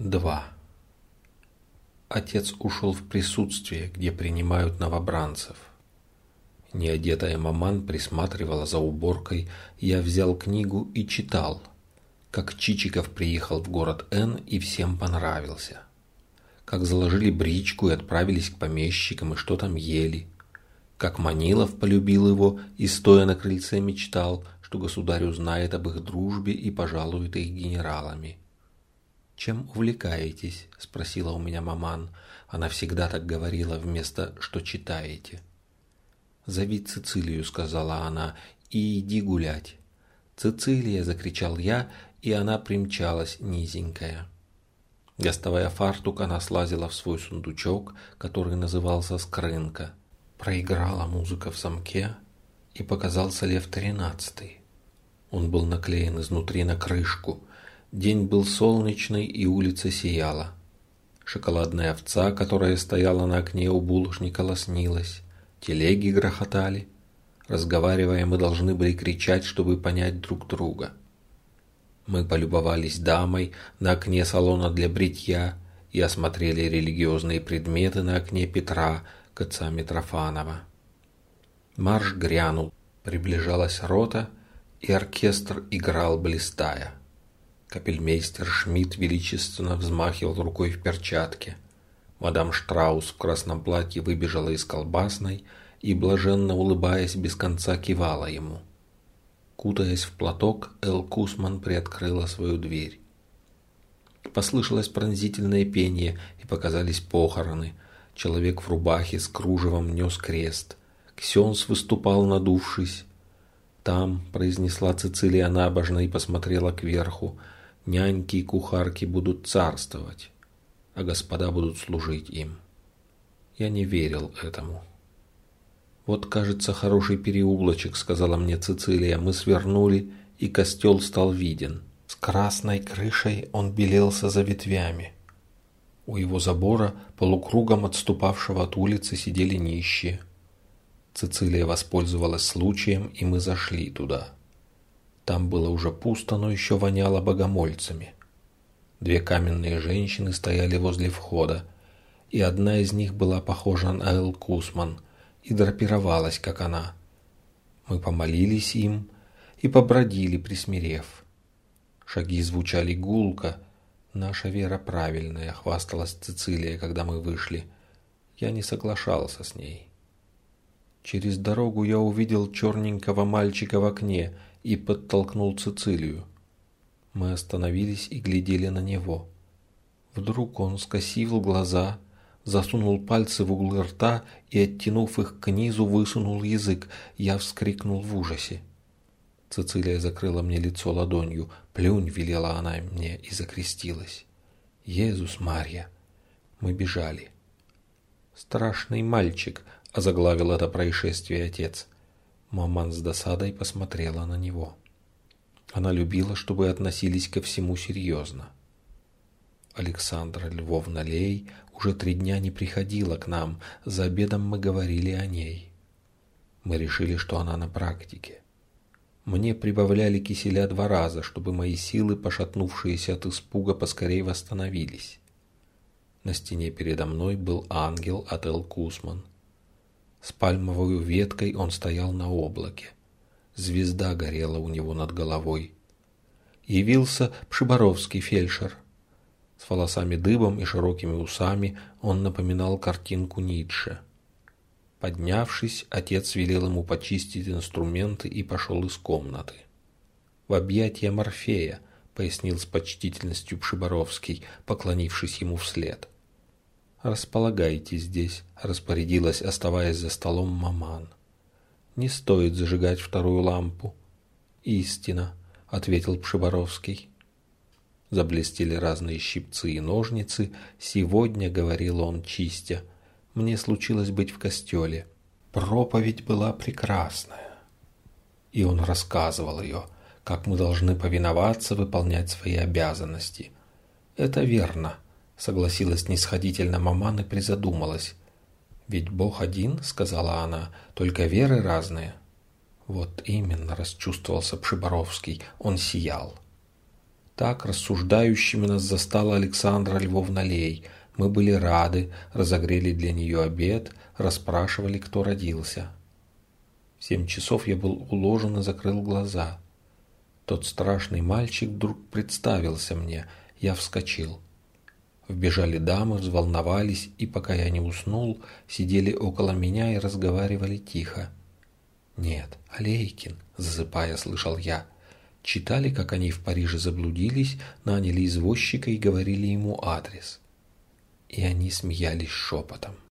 2. Отец ушел в присутствие, где принимают новобранцев. Неодетая маман присматривала за уборкой, я взял книгу и читал, как Чичиков приехал в город Н и всем понравился. Как заложили бричку и отправились к помещикам и что там ели. Как Манилов полюбил его и, стоя на крыльце, мечтал, что государь узнает об их дружбе и пожалует их генералами. «Чем увлекаетесь?» – спросила у меня маман. Она всегда так говорила вместо «что читаете». «Зови Цицилию», – сказала она, – «и иди гулять». «Цицилия!» – закричал я, и она примчалась, низенькая. Доставая фартук, она слазила в свой сундучок, который назывался «Скрынка». Проиграла музыка в замке, и показался Лев Тринадцатый. Он был наклеен изнутри на крышку – День был солнечный, и улица сияла. Шоколадная овца, которая стояла на окне у булочника, лоснилась. Телеги грохотали. Разговаривая, мы должны были кричать, чтобы понять друг друга. Мы полюбовались дамой на окне салона для бритья и осмотрели религиозные предметы на окне Петра, отца Митрофанова. Марш грянул, приближалась рота, и оркестр играл блистая. Капельмейстер Шмидт величественно взмахивал рукой в перчатке. Мадам Штраус в красном платье выбежала из колбасной и, блаженно улыбаясь, без конца кивала ему. Кутаясь в платок, Эл Кусман приоткрыла свою дверь. Послышалось пронзительное пение, и показались похороны. Человек в рубахе с кружевом нес крест. Ксенс выступал, надувшись. «Там», — произнесла Цицилия набожно и посмотрела кверху, — няньки и кухарки будут царствовать, а господа будут служить им. Я не верил этому. «Вот, кажется, хороший переулочек», — сказала мне Цицилия. Мы свернули, и костел стал виден. С красной крышей он белелся за ветвями. У его забора, полукругом отступавшего от улицы, сидели нищие. Цицилия воспользовалась случаем, и мы зашли туда. Там было уже пусто, но еще воняло богомольцами. Две каменные женщины стояли возле входа, и одна из них была похожа на Эл Кусман и драпировалась, как она. Мы помолились им и побродили, присмирев. Шаги звучали гулко. Наша вера правильная, хвасталась Цицилия, когда мы вышли. Я не соглашался с ней. Через дорогу я увидел черненького мальчика в окне – и подтолкнул Цицилию. Мы остановились и глядели на него. Вдруг он скосил глаза, засунул пальцы в углы рта и, оттянув их к низу, высунул язык. Я вскрикнул в ужасе. Цицилия закрыла мне лицо ладонью. «Плюнь!» — велела она мне и закрестилась. «Иисус Марья!» Мы бежали. «Страшный мальчик!» — озаглавил это происшествие отец. Маман с досадой посмотрела на него. Она любила, чтобы относились ко всему серьезно. Александра Львовна Лей уже три дня не приходила к нам, за обедом мы говорили о ней. Мы решили, что она на практике. Мне прибавляли киселя два раза, чтобы мои силы, пошатнувшиеся от испуга, поскорее восстановились. На стене передо мной был ангел от Эл Кусман. С пальмовой веткой он стоял на облаке. Звезда горела у него над головой. Явился Пшиборовский фельдшер. С волосами дыбом и широкими усами он напоминал картинку Ницше. Поднявшись, отец велел ему почистить инструменты и пошел из комнаты. «В объятия Морфея», — пояснил с почтительностью Пшиборовский, поклонившись ему вслед. «Располагайте здесь», – распорядилась, оставаясь за столом маман. «Не стоит зажигать вторую лампу». «Истина», – ответил Пшиборовский. Заблестели разные щипцы и ножницы. «Сегодня», — говорил он, чистя, — «мне случилось быть в костеле. Проповедь была прекрасная». И он рассказывал ее, как мы должны повиноваться, выполнять свои обязанности. «Это верно», согласилась нисходительно маман и призадумалась. «Ведь Бог один», — сказала она, — «только веры разные». «Вот именно», — расчувствовался Пшиборовский, — он сиял. Так рассуждающими нас застала Александра Львовна Лей. Мы были рады, разогрели для нее обед, расспрашивали, кто родился. В семь часов я был уложен и закрыл глаза. Тот страшный мальчик вдруг представился мне. Я вскочил. Вбежали дамы, взволновались, и пока я не уснул, сидели около меня и разговаривали тихо. «Нет, Алейкин», — засыпая, слышал я. Читали, как они в Париже заблудились, наняли извозчика и говорили ему адрес. И они смеялись шепотом.